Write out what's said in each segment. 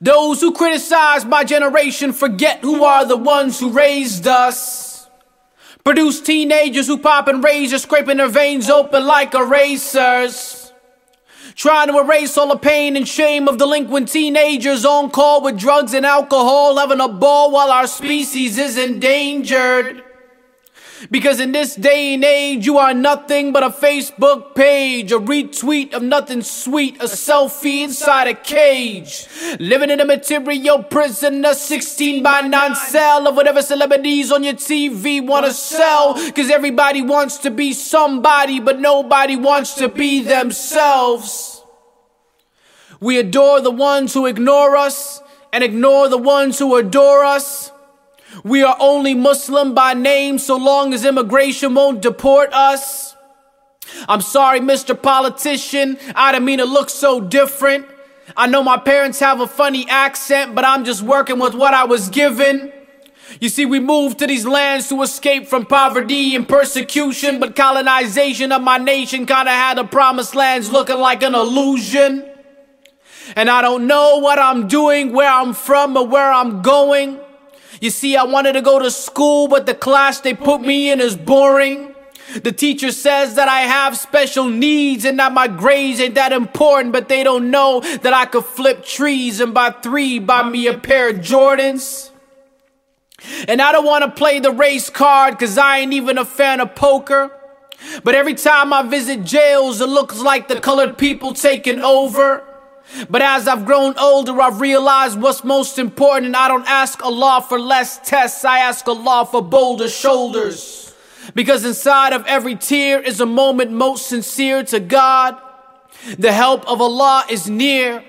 Those who criticize my generation forget who are the ones who raised us. Produce teenagers who pop and razors, scraping their veins open like erasers. Trying to erase all the pain and shame of delinquent teenagers on call with drugs and alcohol, having a ball while our species is endangered. Because in this day and age, you are nothing but a Facebook page, a retweet of nothing sweet, a selfie inside a cage. Living in a material prison, a 16 by 9 cell of whatever celebrities on your TV wanna sell. Cause everybody wants to be somebody, but nobody wants to be themselves. We adore the ones who ignore us and ignore the ones who adore us. We are only Muslim by name so long as immigration won't deport us. I'm sorry, Mr. Politician, I didn't mean to look so different. I know my parents have a funny accent, but I'm just working with what I was given. You see, we moved to these lands to escape from poverty and persecution, but colonization of my nation kinda had the promised lands looking like an illusion. And I don't know what I'm doing, where I'm from, or where I'm going. You see, I wanted to go to school, but the class they put me in is boring. The teacher says that I have special needs and that my grades ain't that important, but they don't know that I could flip trees and buy three, buy me a pair of Jordans. And I don't want to play the race card cause I ain't even a fan of poker. But every time I visit jails, it looks like the colored people taking over. But as I've grown older, I've realized what's most important. And I don't ask Allah for less tests, I ask Allah for bolder shoulders. Because inside of every tear is a moment most sincere to God. The help of Allah is near,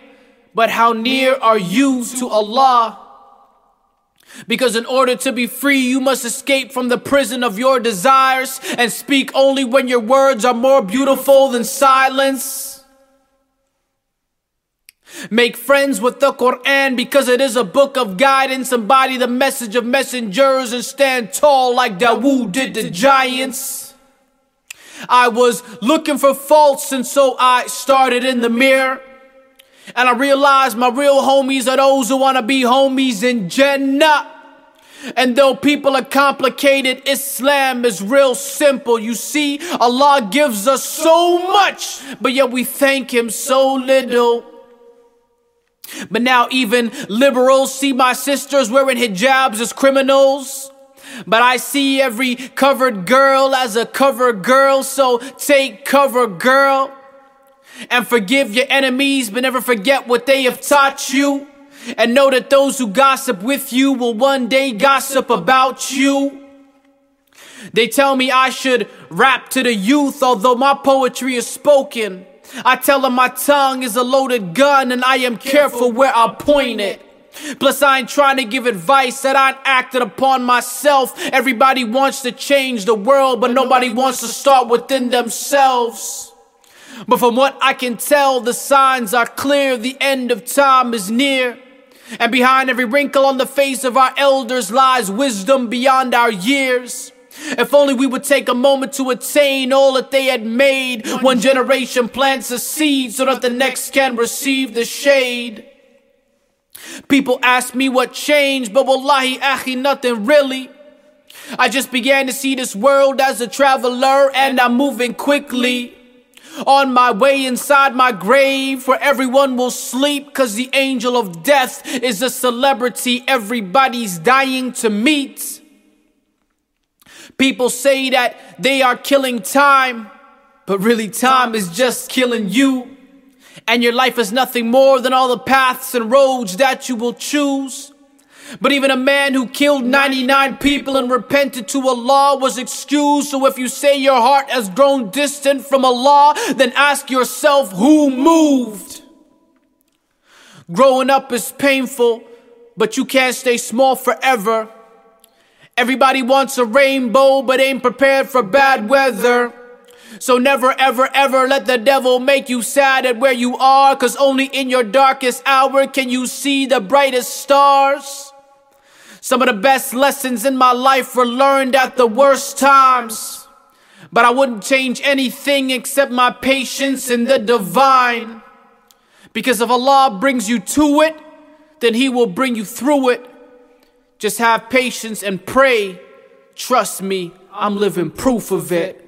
but how near are you to Allah? Because in order to be free, you must escape from the prison of your desires and speak only when your words are more beautiful than silence. Make friends with the Quran because it is a book of guidance. Embody the message of messengers and stand tall like Dawood did the giants. I was looking for faults and so I started in the mirror. And I realized my real homies are those who want to be homies in Jannah. And though people are complicated, Islam is real simple. You see, Allah gives us so much, but yet we thank Him so little. But now even liberals see my sisters wearing hijabs as criminals. But I see every covered girl as a cover girl, so take cover, girl. And forgive your enemies, but never forget what they have taught you. And know that those who gossip with you will one day gossip about you. They tell me I should rap to the youth, although my poetry is spoken. I tell them my tongue is a loaded gun and I am careful where I point it. Plus, I ain't trying to give advice that I ain't acted upon myself. Everybody wants to change the world, but nobody wants to start within themselves. But from what I can tell, the signs are clear. The end of time is near. And behind every wrinkle on the face of our elders lies wisdom beyond our years. If only we would take a moment to attain all that they had made. One generation plants a seed so that the next can receive the shade. People ask me what changed, but wallahi, akhi, nothing really. I just began to see this world as a traveler and I'm moving quickly. On my way inside my grave where everyone will sleep cause the angel of death is a celebrity everybody's dying to meet. People say that they are killing time, but really time is just killing you. And your life is nothing more than all the paths and roads that you will choose. But even a man who killed 99 people and repented to Allah was excused. So if you say your heart has grown distant from Allah, then ask yourself who moved. Growing up is painful, but you can't stay small forever. Everybody wants a rainbow, but ain't prepared for bad weather. So never, ever, ever let the devil make you sad at where you are, cause only in your darkest hour can you see the brightest stars. Some of the best lessons in my life were learned at the worst times. But I wouldn't change anything except my patience in the divine. Because if Allah brings you to it, then He will bring you through it. Just have patience and pray. Trust me, I'm living proof of it.